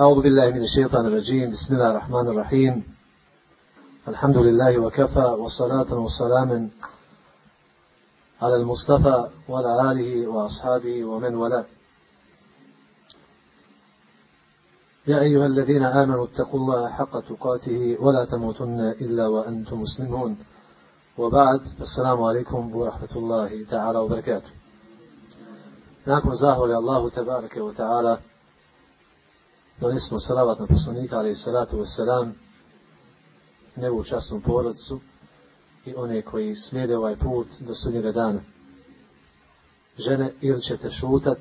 أعوذ بالله من الشيطان الرجيم. بسم الله الرحمن الرحيم. الحمد لله وكفى والصلاة والسلام على المصطفى وعلى آله وأصحابه ومن والاه. يا أيها الذين آمنوا اتقوا الله حق تقاته ولا تموتن إلا وأنتم مسلمون. وبعد السلام عليكم ورحمة الله تعالى وبركاته. Nakon zahvali Allahu tebareke wa ta'ala donesimo salavat na poslanika alaih salatu wassalam njegovu časnu porodcu i one koji slijede ovaj put do sudnjega dana. Žene, ili ćete šutat,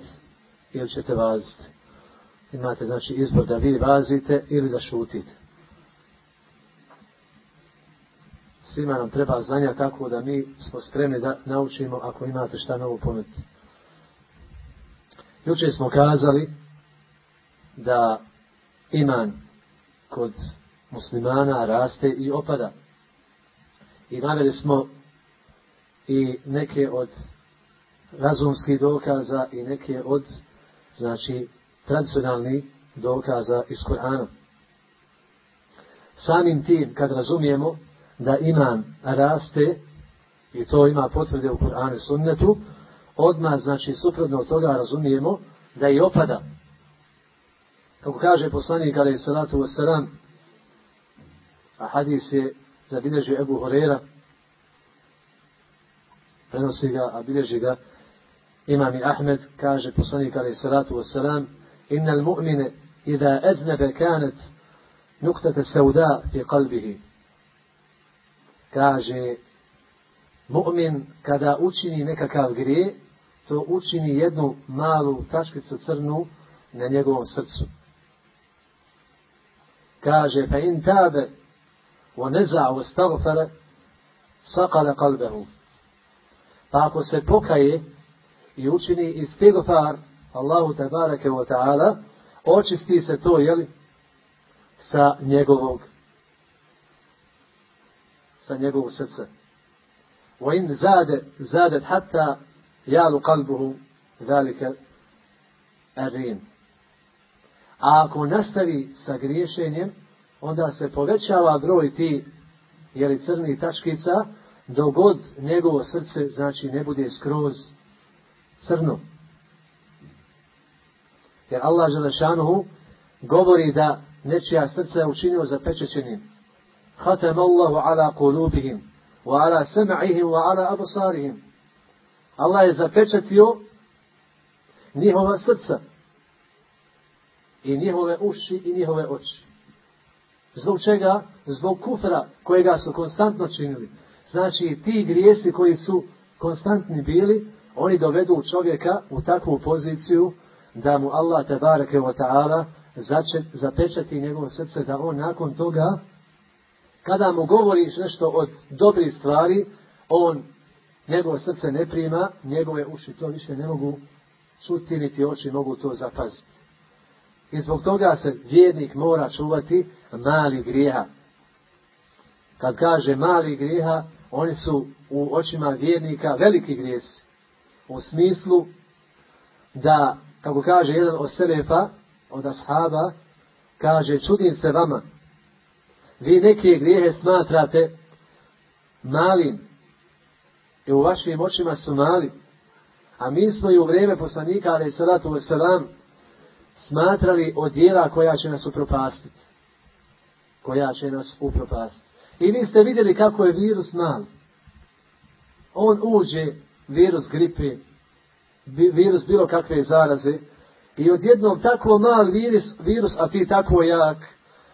ili ćete vaziti. Imate znači izbor da vi vazite ili da šutite. Svima nam treba znanja tako da mi smo spremni da naučimo ako imate šta novo ponuditi. Jučer smo kazali da iman kod muslimana raste i opada. I naveli smo i neke od razumskih dokaza i neke od znači tradicionalnih dokaza iz Kur'ana. Samim tim kad razumijemo da iman raste i to ima potvrde u Kur'anu i sunnetu, odmah znači suprotno toga razumijemo da i opada. Kako kaže poslanik alaih salatu wasalam, a hadis je zabilježio Ebu Horeira, prenosi ga, a bilježi ga imam i Ahmed, kaže poslanik alaih salatu wasalam, innal mu'mine idha eznebe kanet nuktete sauda fi kalbihi. Kaže, mu'min kada učini nekakav grije, to učini jednu malu tačkicu crnu na njegovom srcu. Kaže fa in tabe wa neza wa stagfara saqala qalbehu pa ako se pokaje i učini istigfar Allahu tabarake wa ta'ala, očisti se to, jeli, sa njegovog sa njegovog srca. Wa in zade, zadet hatta jalu kalbuhu zalika arin. A ako nastavi sa griješenjem, onda se povećava broj ti jeli crnih tačkica, dogod njegovo srce, znači, ne bude skroz crno. Jer Allah Želešanuhu govori da nečija srca je učinio zapečećenim. Hatam Allahu ala kulubihim, wa ala sam'ihim, wa ala absarihim. Allah je zapečatio njihova srca i njihove uši i njihove oči. Zbog čega? Zbog kufra kojega su konstantno činili. Znači ti grijesi koji su konstantni bili, oni dovedu čovjeka u takvu poziciju da mu Allah tebareke wa ta'ala zapečati njegovo srce da on nakon toga kada mu govoriš nešto od dobrih stvari on njegovo srce ne prima njegove uši to više ne mogu čuti niti oči mogu to zapaziti i zbog toga se vjernik mora čuvati mali grijeha. Kad kaže mali grijeha oni su u očima vjernika veliki grijesi. U smislu da kako kaže jedan od selefa, od ashaba, kaže, čudim se vama, vi neke grijehe smatrate malim, i u vašim očima su mali, a mi smo i u vrijeme poslanika, ali salatu wasalam, smatrali od dijela koja će nas upropastiti. Koja će nas upropastiti. I vi ste vidjeli kako je virus mal. On uđe, virus gripe, virus bilo kakve zaraze i odjednom tako mal virus, virus a ti tako jak,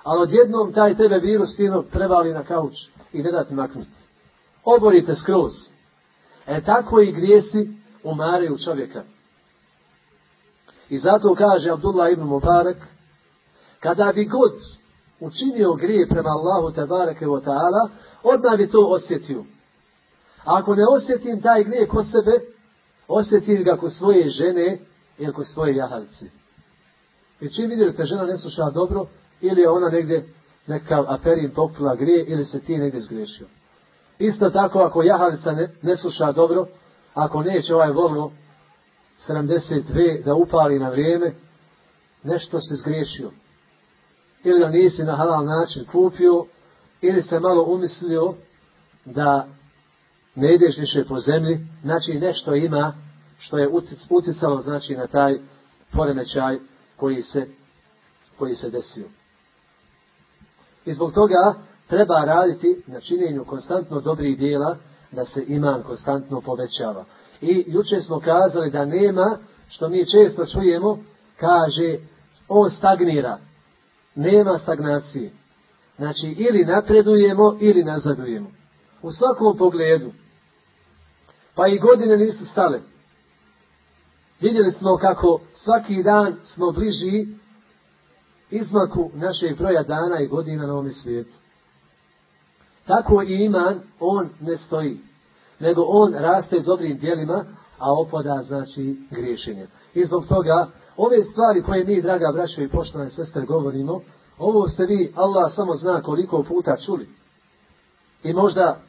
ali odjednom taj tebe virus fino prevali na kauč i ne da ti maknuti. Oborite skroz. E tako i grijesi umaraju čovjeka. I zato kaže Abdullah ibn Mubarak, kada bi god učinio grije prema Allahu tabareke wa ta'ala, odmah bi to osjetio. A ako ne osjetim taj grije kod sebe, osjetim ga kod svoje žene ili kod svoje jahalice. I čim vidim da žena ne sluša dobro, ili je ona negdje nekav aferin popila grije, ili se ti negdje zgriješio. Isto tako, ako jahalica ne, ne sluša dobro, ako neće ovaj Volvo 72 da upali na vrijeme, nešto se zgriješio. ili ga nisi na halal način kupio, ili se malo umislio da ne ideš više po zemlji, znači nešto ima što je uticalo znači na taj poremećaj koji se, koji se desio. I zbog toga treba raditi na činjenju konstantno dobrih dijela da se iman konstantno povećava. I juče smo kazali da nema, što mi često čujemo, kaže on stagnira. Nema stagnacije. Znači ili napredujemo ili nazadujemo. U svakom pogledu. Pa i godine nisu stale. Vidjeli smo kako svaki dan smo bliži izmaku našeg broja dana i godina na ovome svijetu. Tako i iman, on ne stoji, nego on raste dobrim dijelima, a opada znači griješenje. I zbog toga, ove stvari koje mi, draga braćo i poštovane sestre, govorimo, ovo ste vi, Allah samo zna koliko puta čuli. I možda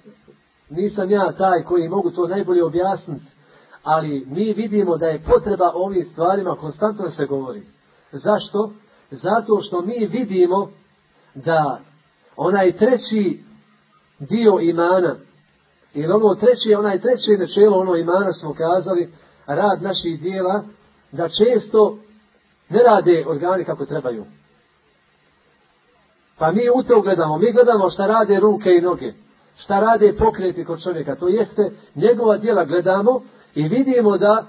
nisam ja taj koji mogu to najbolje objasniti, ali mi vidimo da je potreba ovim stvarima konstantno se govori. Zašto? Zato što mi vidimo da onaj treći dio imana, ili ono treće, onaj treće načelo ono imana smo kazali, rad naših dijela, da često ne rade organi kako trebaju. Pa mi u to gledamo, mi gledamo šta rade ruke i noge, šta rade pokreti kod čovjeka, to jeste njegova djela gledamo i vidimo da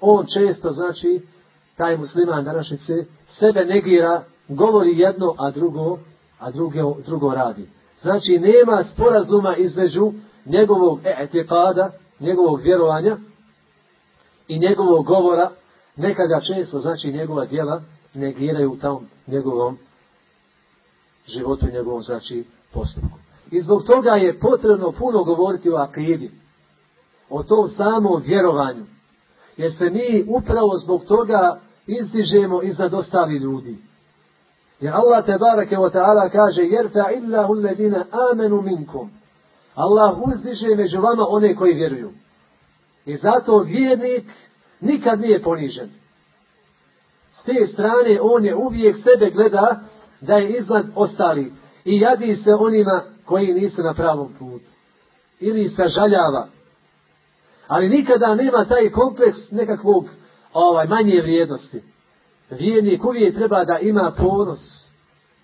on često, znači, taj musliman današnjice, sebe negira, govori jedno, a drugo, a drugo, drugo radi. Znači, nema sporazuma između njegovog etikada, njegovog vjerovanja i njegovog govora, neka ga često, znači, njegova djela negiraju u tom njegovom životu njegovom, znači, postupku. I zbog toga je potrebno puno govoriti o akidi, o tom samom vjerovanju. Jer se mi upravo zbog toga izdižemo iznad ostali ljudi. Jer Allah te barake wa ta'ala kaže fa illahu alladina amenu minkum. Allah uzdiže među vama one koji vjeruju. I zato vjernik nikad nije ponižen. S te strane on je uvijek sebe gleda da je iznad ostali i jadi se onima koji nisu na pravom putu. Ili sažaljava. Ali nikada nema taj kompleks nekakvog ovaj, manje vrijednosti. Vjernik uvijek treba da ima ponos,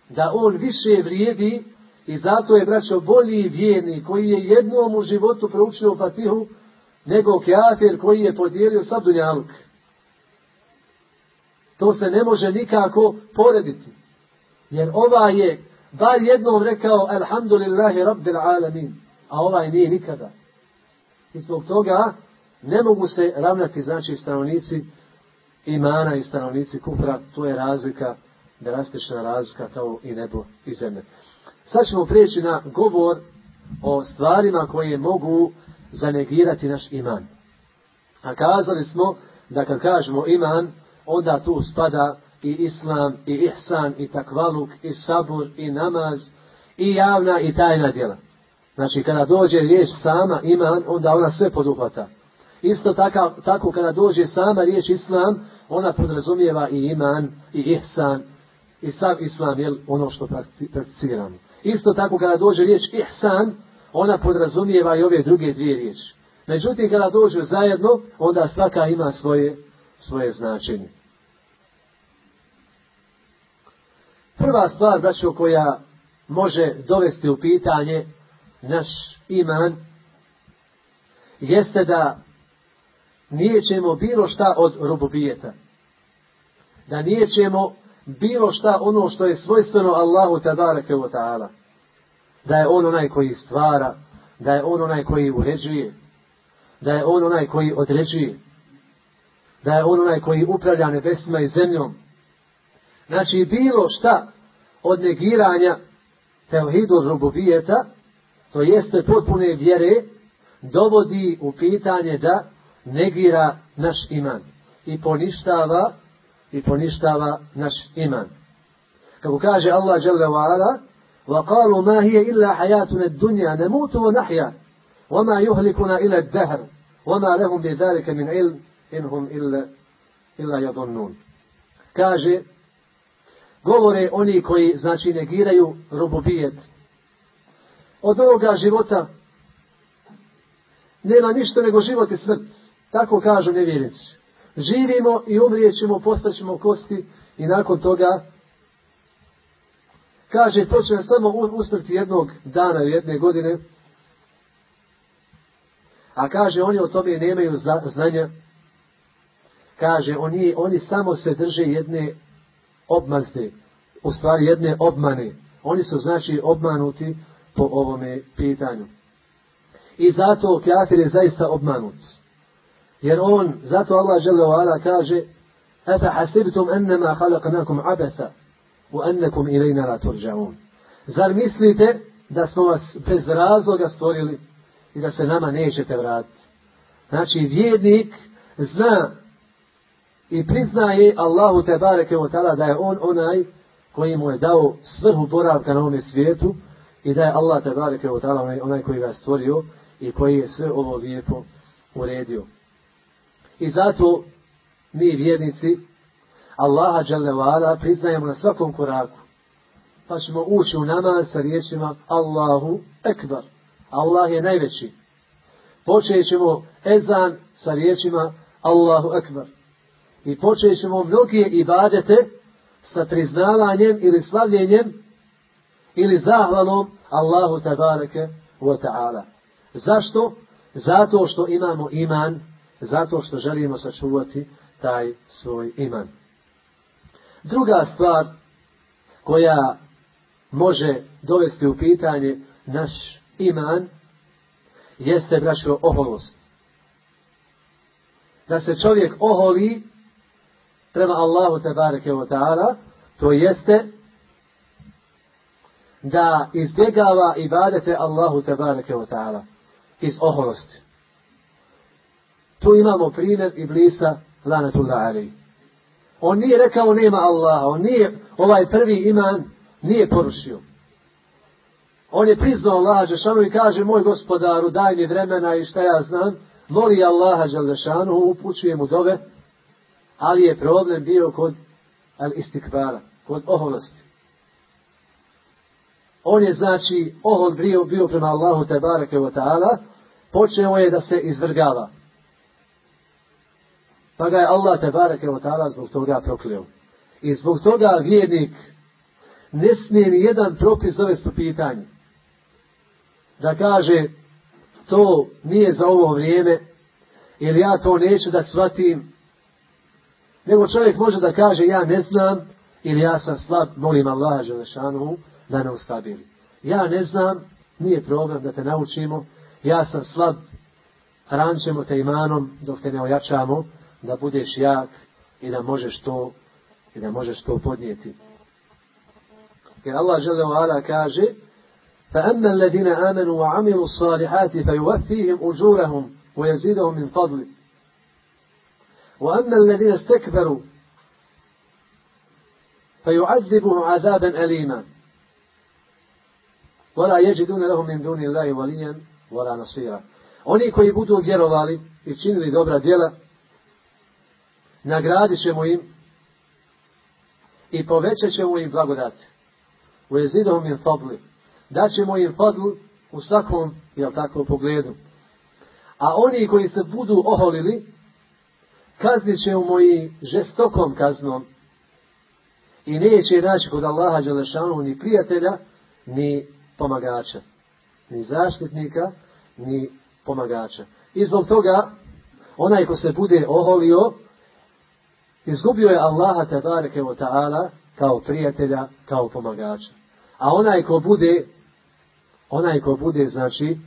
da on više vrijedi i zato je, braćo, bolji vjernik koji je jednom u životu proučio Fatihu, nego kjafer koji je podijelio sad dunjaluk. To se ne može nikako porediti. Jer ova je bar jednom rekao Alhamdulillahi Rabbil Alamin, a ovaj nije nikada. I zbog toga ne mogu se ravnati, znači, stanovnici imana i stanovnici kufra, to je razlika, drastična razlika kao i nebo i zemlje. Sad ćemo prijeći na govor o stvarima koje mogu zanegirati naš iman. A kazali smo da kad kažemo iman, onda tu spada i islam, i ihsan, i takvaluk, i sabur, i namaz, i javna i tajna djela. Znači kada dođe riječ sama iman, onda ona sve poduhvata. Isto tako, tako kada dođe sama riječ islam, ona podrazumijeva i iman, i ihsan, i sav islam, je ono što prakticiramo. Isto tako kada dođe riječ ihsan, ona podrazumijeva i ove druge dvije riječi. Međutim, kada dođu zajedno, onda svaka ima svoje, svoje značenje. Prva stvar, braćo, koja može dovesti u pitanje naš iman, jeste da nijećemo bilo šta od rububijeta. Da nijećemo bilo šta ono što je svojstveno Allahu tabareke wa ta'ala. Da je on onaj koji stvara, da je on onaj koji uređuje, da je on onaj koji određuje, da je on onaj koji upravlja nebesima i zemljom. Znači bilo šta od negiranja tevhidu rububijeta, to jeste potpune vjere, dovodi u pitanje da negira naš iman i poništava i poništava naš iman. Kako kaže Allah dželle ve ala: "Wa qalu ma hiya illa hayatuna ad-dunya namutu wa nahya wa ma yuhlikuna illa ad-dahr wa ma lahum bi illa illa yadhunnun." Kaže govore oni koji znači negiraju rububijet. Od ovoga života nema ništa nego život i smrt. Tako kažu nevjernici. Živimo i umrijećemo, postaćemo kosti i nakon toga kaže to će samo usmrti jednog dana ili jedne godine. A kaže oni o tome nemaju znanja. Kaže oni, oni samo se drže jedne obmazde u stvari jedne obmane. Oni su znači obmanuti po ovome pitanju. I zato kafir je zaista obmanut jer on, zato Allah žele ala kaže Efa hasibtum ennema halakanakum abetha u ennekum ilajna la turđaun. Zar mislite da smo vas bez razloga stvorili i da se nama nećete vratiti? Znači, vjernik zna i priznaje Allahu te bareke da je on onaj koji mu je dao svrhu boravka na ovome svijetu i da je Allah te bareke onaj koji ga stvorio i koji je sve ovo lijepo uredio. I zato mi vjernici Allaha dželle priznajemo na svakom koraku. Pa ćemo ući u namaz sa riječima Allahu ekbar. Allah je najveći. Počet ćemo ezan sa riječima Allahu ekbar. I počet ćemo mnoge ibadete sa priznavanjem ili slavljenjem ili zahvalom Allahu tabareke wa ta'ala. Zašto? Zato što imamo iman, zato što želimo sačuvati taj svoj iman. Druga stvar koja može dovesti u pitanje naš iman jeste, braćo, oholost. Da se čovjek oholi prema Allahu te bareke wa ta'ala, to jeste da izbjegava ibadete Allahu te bareke wa ta'ala iz oholosti. Tu imamo primjer Iblisa lanatullah alaihi. On nije rekao nema Allaha, on nije ovaj prvi iman nije porušio. On je priznao Allaha Žešanu i kaže moj gospodaru daj mi vremena i šta ja znam, moli Allaha Žešanu, upućuje mu dove, ali je problem bio kod al istikbara, kod oholosti. On je znači ohol bio, prema Allahu te barake wa ta'ala, počeo je da se izvrgava. Pa ga je Allah te bareke zbog toga prokleo. I zbog toga vjernik ne smije ni jedan propis dovesti u pitanje. Da kaže to nije za ovo vrijeme ili ja to neću da shvatim. Nego čovjek može da kaže ja ne znam ili ja sam slab, molim Allaha Želešanu da ne ustabili. Ja ne znam, nije problem da te naučimo, ja sam slab, hranćemo te imanom dok te ne ojačamo, da budeš jak i da možeš to i da možeš to podnijeti. Jer Allah žele ala kaže فأما الذين آمنوا وعملوا الصالحات فيوفيهم أجورهم ويزيدهم من فضله وأما الذين استكبروا فيعذبهم عذابا أليما ولا يجدون لهم من دون الله وليا ولا نصيرا Oni koji budu vjerovali i činili dobra djela, nagradit ćemo im i povećat ćemo im blagodat. U jezidom im fadli. Daćemo im fadl u svakom, jel tako, pogledu. A oni koji se budu oholili, kaznit ćemo ih žestokom kaznom i neće naći kod Allaha Đelešanu ni prijatelja, ni pomagača. Ni zaštitnika, ni pomagača. I zbog toga, onaj ko se bude oholio, Izgubio je Allaha tabareke wa ta'ala kao prijatelja, kao pomagača. A onaj ko bude, onaj ko bude, znači,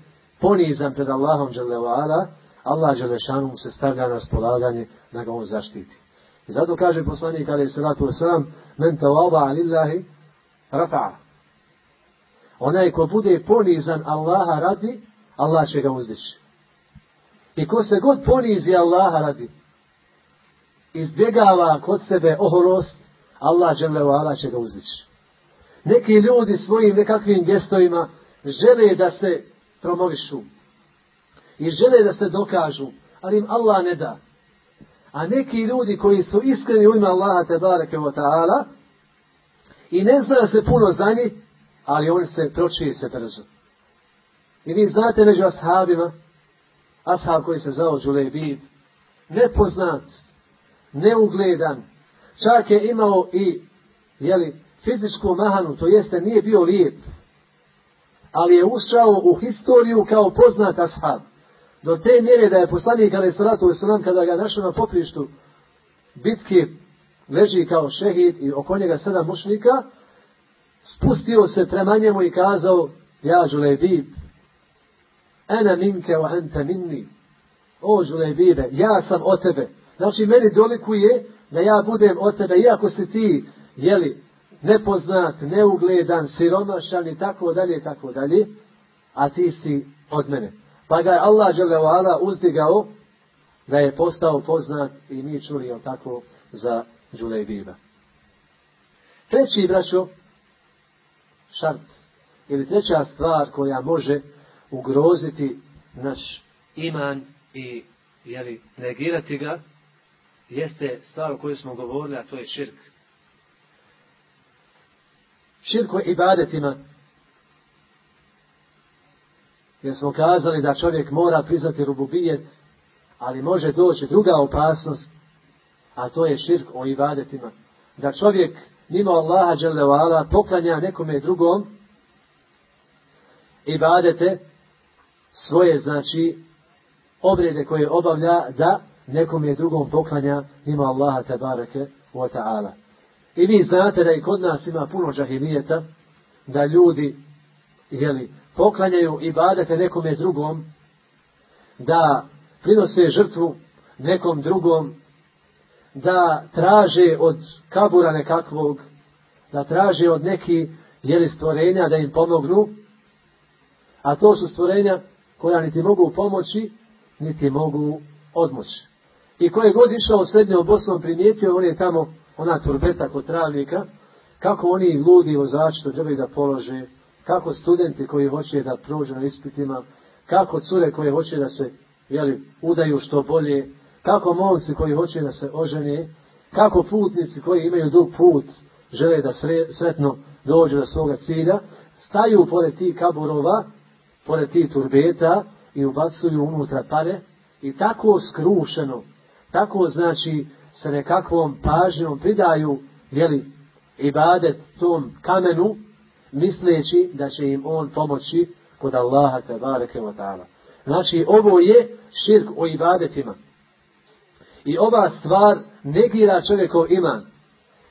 ponizan pred Allahom ala, Allah mu se stavlja na spolaganje da ga on zaštiti. I zato kaže poslanik ali salatu wasalam, men tawaba lillahi rafa'a. Onaj ko bude ponizan Allaha radi, Allah će ga uzdići. I ko se god ponizi Allaha radi, izbjegava kod sebe oholost, Allah ala će ga uzdići. Neki ljudi svojim nekakvim gestovima žele da se promovišu i žele da se dokažu, ali im Allah ne da. A neki ljudi koji su iskreni u ime Allaha te wa ta'ala, i ne zna se puno za njih, ali on se pročije se brzo. I vi znate među ashabima, ashab koji se zvao Đulebib, nepoznat, neugledan, čak je imao i jeli, fizičku mahanu, to jeste nije bio lijep, ali je ušao u historiju kao poznat ashab. Do te mjere da je poslanik ali salatu wasalam kada ga našao na poprištu bitke leži kao šehid i oko njega sedam mušnika, spustio se prema njemu i kazao, ja Žulebib, ena minke o ente minni, o Žulebibe, ja sam od tebe. Znači, meni dolikuje da ja budem od tebe, iako si ti, jeli, nepoznat, neugledan, siromašan i tako dalje, tako dalje, a ti si od mene. Pa ga je Allah dželevala uzdigao da je postao poznat i mi čuli on tako za Đulejbiba. Treći, braćo, šart, ili treća stvar koja može ugroziti naš iman i jeli, negirati ga, jeste stvar o kojoj smo govorili, a to je širk. Širk u ibadetima. Jer smo kazali da čovjek mora priznati rububijet, ali može doći druga opasnost, a to je širk o ibadetima. Da čovjek mimo Allaha dželevala poklanja nekome drugom ibadete svoje znači obrede koje obavlja da nekom je drugom poklanja mimo Allaha tabareke wa ta'ala. I vi znate da i kod nas ima puno džahilijeta, da ljudi jeli, poklanjaju i badete nekome drugom, da prinose žrtvu nekom drugom, da traže od kabura nekakvog, da traže od neki jeli stvorenja da im pomognu, a to su stvorenja koja niti mogu pomoći, niti mogu odmoći. I koje god išao srednjom Bosnom primijetio, on je tamo ona turbeta kod travnika, kako oni ludi vozači to trebaju da polože, kako studenti koji hoće da prođu na ispitima, kako cure koje hoće da se jeli, udaju što bolje, kako momci koji hoće da se ožene, kako putnici koji imaju dug put žele da sretno dođu do svoga cilja, staju pored tih kaburova, pored tih turbeta i ubacuju unutra pare i tako skrušeno, tako znači sa nekakvom pažnjom pridaju jeli, ibadet tom kamenu, misleći da će im on pomoći kod Allaha wa ta'ala. Znači, ovo je širk o ibadetima. I ova stvar negira čovjekov iman.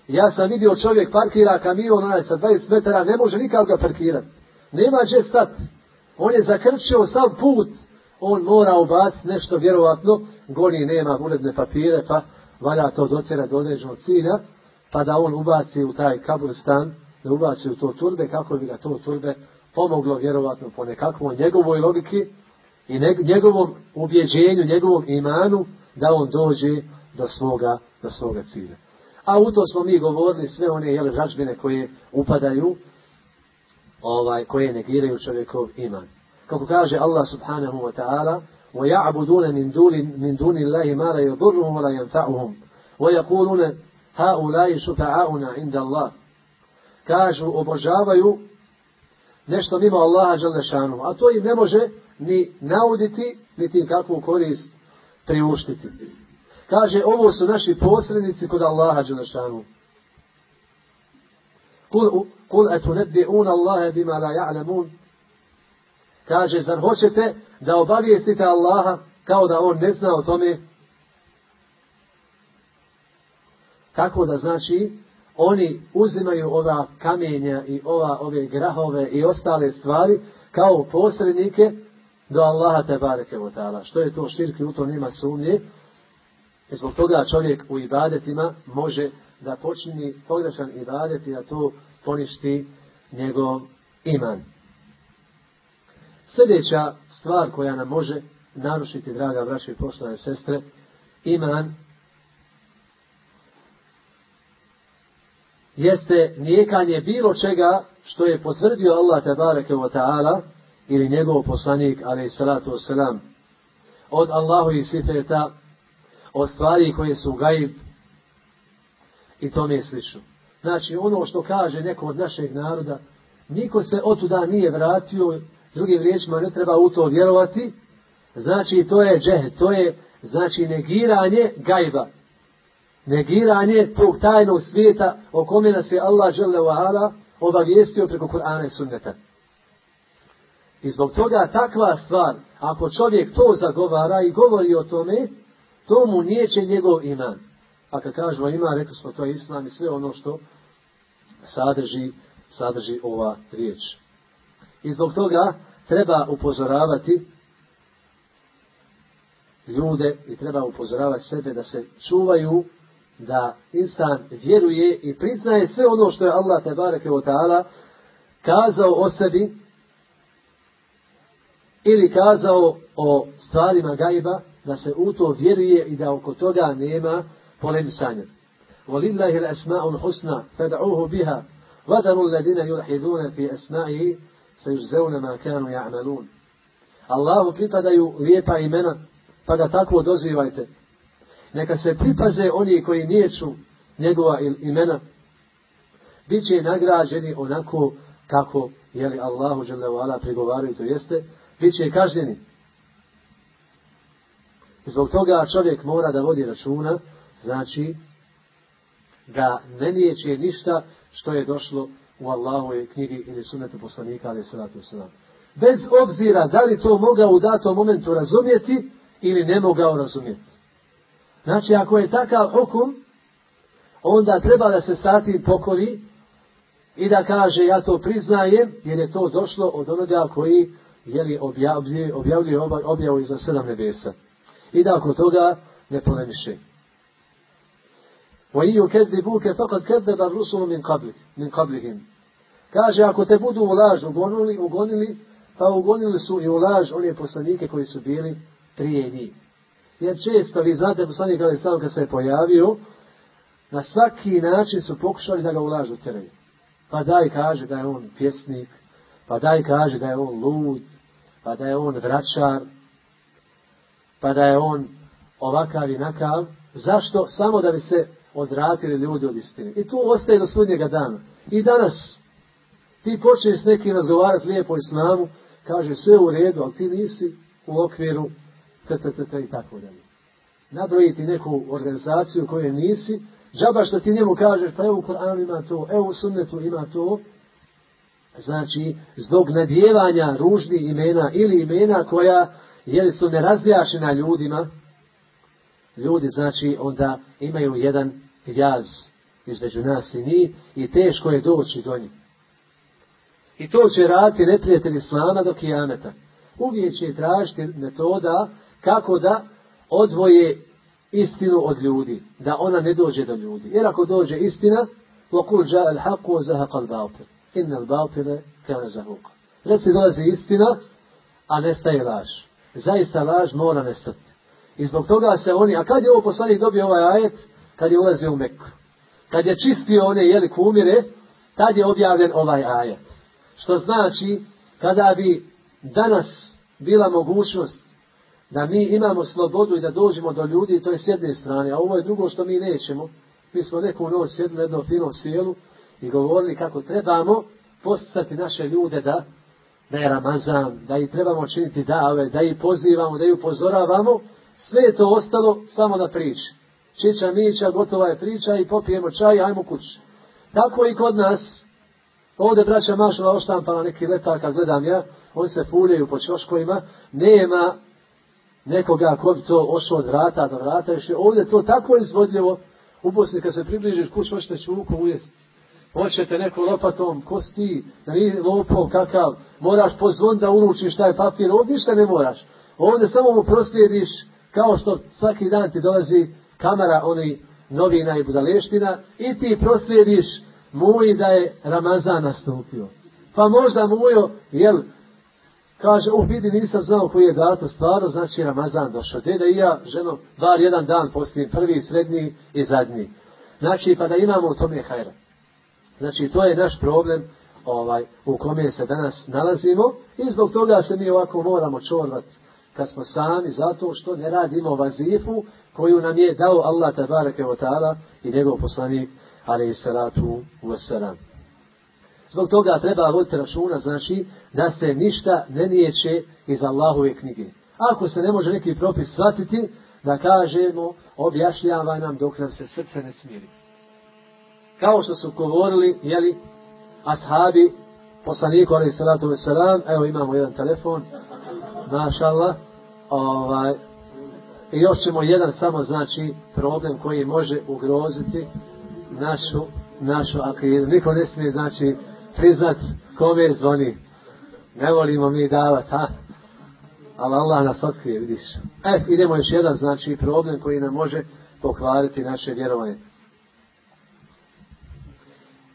Ja sam vidio čovjek parkira kamion onaj sa 20 metara, ne može nikako ga parkirati. Nema gdje stati. On je zakrčio sam put, on mora ubaciti nešto vjerovatno, goni nema uredne papire, pa valja to docera do određenog cilja, pa da on ubaci u taj kaburstan, da ubaci u to turbe, kako bi ga to turbe pomoglo vjerovatno po nekakvoj njegovoj logiki i njegovom ubjeđenju, njegovom imanu, da on dođe do svoga, do svoga cilja. A u to smo mi govorili sve one jele žažbine koje upadaju, ovaj, koje negiraju čovjekov iman Kako kaže Allah subhanahu wa ta'ala, ويعبدون من دون من دون الله ما لا يضرهم ولا ينفعهم ويقولون هؤلاء شفعاؤنا عند الله kažu obožavaju nešto mimo Allaha Želešanu, a to im ne može ni nauditi, niti kakvu korist priuštiti. Kaže, ovo su naši posrednici kod Allaha Želešanu. Kul, kul etunebbi'un Allahe bima la ja'lamun. Kaže, zar hoćete da obavijestite Allaha kao da on ne zna o tome? Tako da znači, oni uzimaju ova kamenja i ova, ove grahove i ostale stvari kao posrednike do Allaha te bareke. Što je to širki, u to nema sumnje. I zbog toga čovjek u ibadetima može da počini pogrešan ibadet i da to poništi njegov iman. Sljedeća stvar koja nam može narušiti, draga braće i poštovane sestre, iman, jeste nijekanje bilo čega što je potvrdio Allah tabareke wa ta'ala ili njegov poslanik alaih salatu wasalam od Allahu i sifeta od stvari koje su gaib i tome slično. znači ono što kaže neko od našeg naroda, niko se otuda nije vratio, drugim riječima ne treba u to vjerovati, znači to je džeh, to je znači negiranje gajba. Negiranje tog tajnog svijeta o kome nas je Allah ala obavijestio preko Kur'ana i sunneta. I zbog toga takva stvar, ako čovjek to zagovara i govori o tome, to mu nijeće njegov iman. A kad kažemo ima, rekli smo to je islam i sve ono što sadrži, sadrži ova riječ. I zbog toga treba upozoravati ljude i treba upozoravati sebe da se čuvaju da insan vjeruje i priznaje sve ono što je Allah te bareke ta'ala kazao o sebi ili kazao o stvarima gajba da se u to vjeruje i da oko toga nema polemisanja. وَلِلَّهِ الْأَسْمَاءُ الْحُسْنَى فَدْعُوهُ بِهَا وَدَرُوا الَّذِينَ يُلْحِدُونَ فِي أَسْمَائِهِ sejzeune ma kanu ja'malun. Allahu pripadaju lijepa imena, pa ga tako dozivajte. Neka se pripaze oni koji nijeću njegova imena, bit će nagrađeni onako kako jeli Allahu dželevala prigovaraju, to jeste, bit će kažnjeni. Zbog toga čovjek mora da vodi računa, znači da ne nijeće ništa što je došlo u Allahove knjigi ili sunetu poslanika, ali salatu Bez obzira da li to mogao u datom momentu razumjeti ili ne mogao razumjeti. Znači, ako je takav hukum, onda treba da se sati pokori i da kaže ja to priznajem, jer je to došlo od onoga koji je objavljuje, objavljuje objavu iza sedam nebesa. I da oko toga ne polemiše. وَإِنْ يُكَذِّبُوكَ فَقَدْ كَذَّبَ الرُّسُلُ مِنْ, قبل, من قبلهم. Kaže, ako te budu u laž ugonili, ugonili, pa ugonili su i u laž one poslanike koji su bili prije njih. Jer često, vi znate, poslanik ali sam kad se je pojavio, na svaki način su pokušali da ga ulažu teraju. Pa daj kaže da je on pjesnik, pa daj kaže da je on lud, pa da je on vraćar, pa da je on ovakav i nakav. Zašto? Samo da bi se odratili ljudi od istine. I tu ostaje do sudnjega dana. I danas ti počneš s nekim razgovarati lijepo islamu, kaže sve u redu, ali ti nisi u okviru i tako dalje. Nabrojiti neku organizaciju koju nisi, džaba što ti njemu kažeš, pa evo u Koranu ima to, evo u sunnetu ima to, znači zbog nadjevanja ružnih imena ili imena koja jeli su nerazjašena ljudima, ljudi znači onda imaju jedan jaz između nas i njih i teško je doći do njih. I to će raditi neprijatelj Islama do kijameta. Uvijek će tražiti metoda kako da odvoje istinu od ljudi, da ona ne dođe do ljudi. Jer ako dođe istina, وَقُلْ جَاءَ الْحَقُّ وَزَهَقَ الْبَاطِلِ إِنَّ الْبَاطِلَ كَانَ زَهُوقًا Reci dolazi istina, a nestaje laž. Zaista laž mora nestati. I zbog toga se oni, a kad je ovo poslanik dobio ovaj ajet? Kad je ulazio u Meku. Kad je čistio one jeli kumire, tad je objavljen ovaj ajet. Što znači, kada bi danas bila mogućnost da mi imamo slobodu i da dođemo do ljudi, to je s jedne strane, a ovo je drugo što mi nećemo. Mi smo neku noć sjedili na jednom finom sjelu i govorili kako trebamo postati naše ljude da, da je Ramazan, da ih trebamo činiti dave, da ih pozivamo, da ih upozoravamo. Sve je to ostalo samo na priči. Čiča, mića, gotova je priča i popijemo čaj, ajmo kući. Tako i kod nas, ovdje braća Mašala oštampala neki letak, kad gledam ja, oni se fuljaju po čoškovima, nema nekoga ko bi to ošao od vrata do vrata, još je ovdje to tako izvodljivo, u Bosni kad se približiš kuć, hoćete čuku ujesti. Hoćete neku lopatom, ko si ti, lopom kakav, moraš pozvon da uručiš taj papir, ovdje ništa ne moraš. Ovdje samo mu proslijediš, kao što svaki dan ti dolazi kamera oni novina i budaleština i ti proslijediš muji da je Ramazan nastupio. Pa možda mujo, jel, Kaže, uh, vidi, nisam znao koji je dato stvarno, znači Ramazan došao. Deda i ja, ženo, bar jedan dan pospijem, prvi, srednji i zadnji. Znači, pa da imamo u tome hajra. Znači, to je naš problem ovaj, u kome se danas nalazimo i zbog toga se mi ovako moramo čorvati kad smo sami, zato što ne radimo vazifu koju nam je dao Allah tabareke wa ta'ala i njegov poslanik ali salatu wasalam. Zbog toga treba voditi računa, znači, da se ništa ne nijeće iz Allahove knjige. Ako se ne može neki propis shvatiti, da kažemo, objašnjavaj nam dok nam se srce ne smiri. Kao što su govorili, jeli, ashabi, poslaniku, ali salatu wasalam, evo imamo jedan telefon, mašallah, ovaj, i još ćemo jedan samo, znači, problem koji može ugroziti našu, našu akidu. Niko ne smije, znači, priznat kome zvoni. Ne volimo mi davati, ha? Ali Allah nas otkrije, vidiš. E, idemo još jedan, znači, problem koji nam može pokvariti naše vjerovanje.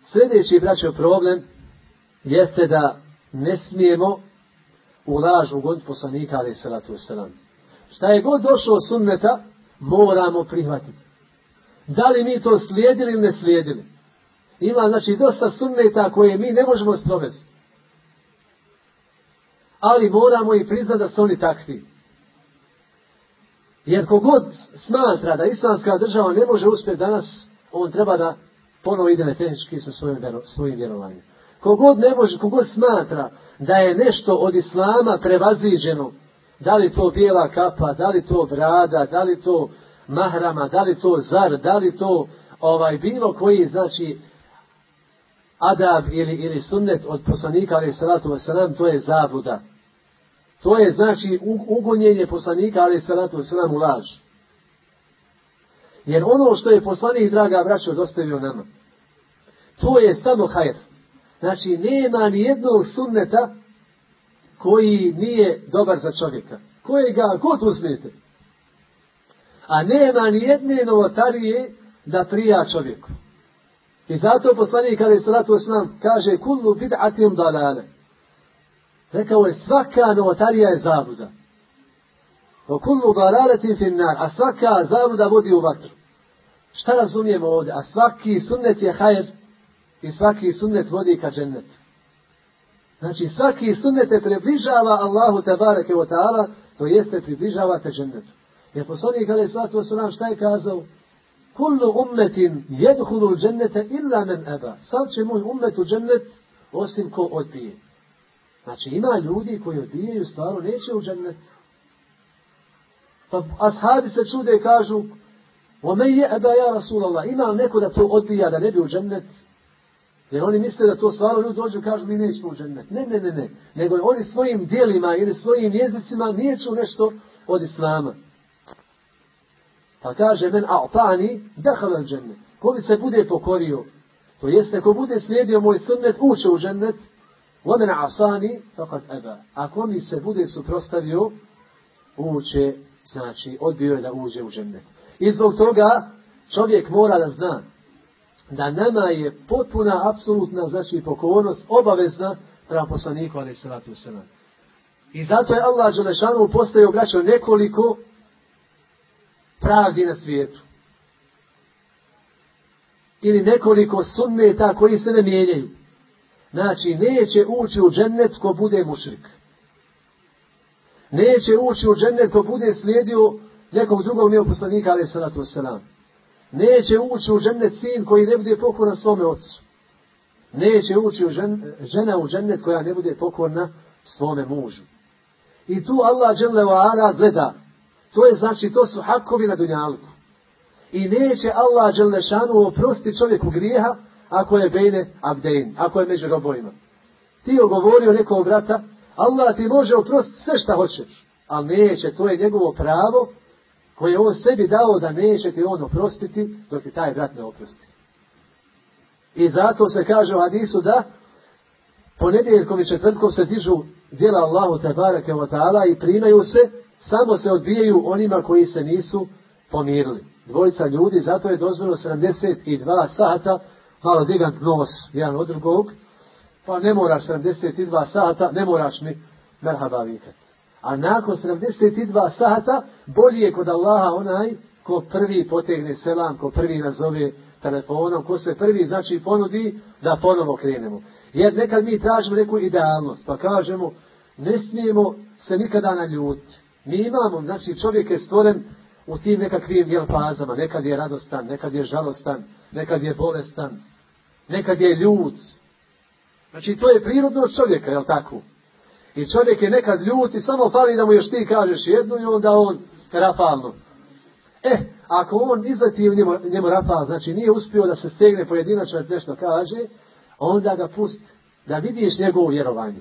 Sljedeći, braćo, problem jeste da ne smijemo u laž ugoditi poslanika, ali salatu wasalam. Šta je god došlo sunneta, moramo prihvatiti. Da li mi to slijedili ili ne slijedili? Ima znači dosta sunneta koje mi ne možemo sprovesti. Ali moramo i priznati da su oni takvi. Jer kogod smatra da islamska država ne može uspjeti danas, on treba da ponovo ide tehnički sa svojim vjerovanjem. Kogod ne može, kogod smatra da je nešto od islama prevaziđeno, da li to bijela kapa, da li to brada, da li to mahrama, da li to zar, da li to ovaj bilo koji znači adab ili, ili sunnet od poslanika ali salatu wasalam, to je zabluda. To je znači ugonjenje poslanika ali salatu wasalam u laž. Jer ono što je poslanik, draga braćo, dostavio nama, to je samo hajr. Znači, nema ni jednog sunneta koji nije dobar za čovjeka. Kojega god uzmete. A nema ni jedne novotarije da prija čovjeku. I zato poslanik je salatu oslam kaže kullu bid'atim dalale. Rekao je svaka novotarija je zabluda. O kullu dalaletim finnar. A svaka zabluda vodi u vatru. Šta razumijemo ovdje? A svaki sunnet je hajr i svaki sunnet vodi ka džennetu. Znači svaki sunnet te približava Allahu tabareke wa ta'ala, to jeste približava te džennetu. Jer poslanik alaih sallatu wasalam šta je kazao? Kullu ummetin jedhulu džennete illa men eba. Sad će moj ummet u džennet osim ko odbije. Znači ima ljudi koji odbijaju stvaru, neće u džennet. Pa ashabi se čude i kažu Ome je eba Rasulallah. Ima neko da to odbija da ne bi u džennet? Jer oni misle da to stvarno ljudi dođu i kažu mi nećemo u džennet. Ne, ne, ne, ne. Nego oni svojim dijelima ili svojim jezicima niječu nešto od Islama. Pa kaže men a'tani dahala džennet. Ko bi se bude pokorio, to jeste ko bude slijedio moj sunnet, uče u džennet. Omen asani fakat eba. Ako mi se bude suprostavio, uče, znači odbio je da uđe u džennet. I zbog toga čovjek mora da zna da nama je potpuna, apsolutna, znači pokornost obavezna prema poslaniku, ali salatu I zato je Allah Đelešanu postavio, braćo, nekoliko pravdi na svijetu. Ili nekoliko sunneta koji se ne mijenjaju. Znači, neće ući u džennet ko bude mušrik. Neće ući u džennet ko bude slijedio nekog drugog mimo poslanika, ali salatu wasalam. Neće ući u džennet sin koji ne bude pokoran svome ocu. Neće ući u žen, žena u džennet koja ne bude pokorna svome mužu. I tu Allah ala gleda. To je znači, to su hakovi na dunjalku. I neće Allah Đelešanu oprostiti čovjeku grijeha ako je bejne abdejn, ako je među robojima. Ti ogovorio nekog brata, Allah ti može oprostiti sve šta hoćeš, ali neće, to je njegovo pravo koje je on sebi dao da neće ti on oprostiti, dok ti taj brat ne oprosti. I zato se kaže u hadisu da ponedjeljkom i četvrtkom se dižu djela Allahu te wa ta'ala i primaju se, samo se odbijaju onima koji se nisu pomirili. Dvojica ljudi, zato je dozvoljeno 72 sata, malo digant nos jedan od drugog, pa ne moraš 72 sata, ne moraš mi merhaba vikati. A nakon 72 sata bolji je kod Allaha onaj ko prvi potegne selam, ko prvi nazove telefonom, ko se prvi znači ponudi da ponovo krenemo. Jer nekad mi tražimo neku idealnost, pa kažemo ne smijemo se nikada naljutiti. Mi imamo, znači čovjek je stvoren u tim nekakvim jel, fazama. Nekad je radostan, nekad je žalostan, nekad je bolestan, nekad je ljud. Znači to je prirodno od čovjeka, jel tako? I čovjek je nekad ljut i samo fali da mu još ti kažeš jednu i onda on rafalno. E, ako on izleti u njemu, njemu rafal, znači nije uspio da se stegne pojedinačno nešto kaže, onda ga pusti da vidiš njegovo vjerovanje.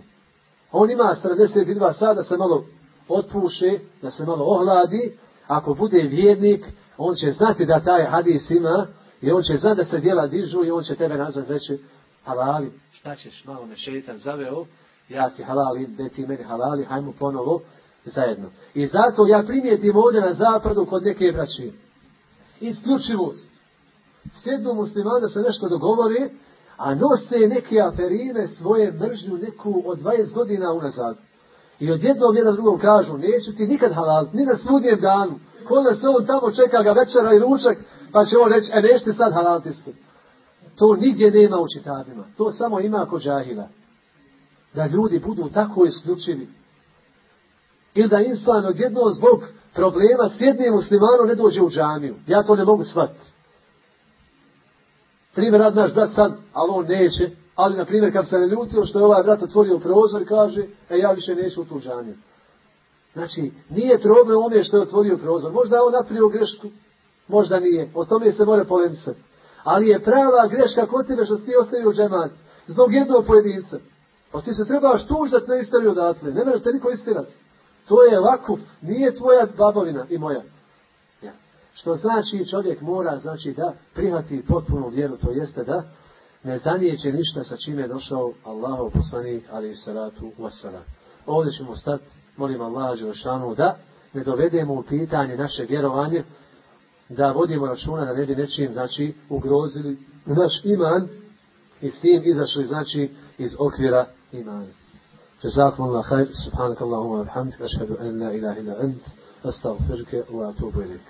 On ima 72 sata da se malo otpuše, da se malo ohladi, ako bude vjernik, on će znati da taj hadis ima i on će znati da se djela dižu i on će tebe nazvat reći halali, šta ćeš, malo me šeitan zaveo, ja ti halali, da ti meni halali, hajmo ponovo zajedno. I zato ja primijetim ovdje na zapadu kod neke braći. Isključivost. Sjednu muslimani da se nešto dogovori, a nose neke aferine svoje mržnju neku od 20 godina unazad. I odjednom jedan drugom kažu, neću ti nikad halal, ni na svudnjem danu. Ko da se on tamo čeka ga večera i ručak, pa će on reći, e nešte sad halal To nigdje nema u čitabima. To samo ima kod džahila. Da ljudi budu tako isključivi. Ili da insan odjednom zbog problema s jednim muslimanom ne dođe u džamiju. Ja to ne mogu shvatiti. Primjer, rad naš brat sad, ali on neće, ali, na primjer, kad se ne ljutio što je ovaj brat otvorio prozor i kaže, e, ja više neću u tu džaniju. Znači, nije problem ome što je otvorio prozor. Možda je on napravio grešku, možda nije. O tome se mora polemisati. Ali je prava greška kod tebe što si ti ostavio džemat. Zbog jednog pojedinca. Pa ti se trebaš tužat na istoriju odatle. Ne možeš te niko istirati. To je vakuf. Nije tvoja babovina i moja. Ja. Što znači čovjek mora znači da prihvati potpunu vjeru. To jeste da ne zanijeće ništa sa čime je došao Allahov poslanik, ali i salatu wassalam. Ovdje ćemo stati, molim Allaha Đelšanu, da ne dovedemo u pitanje naše vjerovanje, da vodimo računa da ne bi nečim, znači, ugrozili naš iman i s tim izašli, znači, iz okvira imana. جزاكم الله خير سبحانك اللهم وبحمدك أشهد أن لا إله إلا أنت أستغفرك وأتوب إليك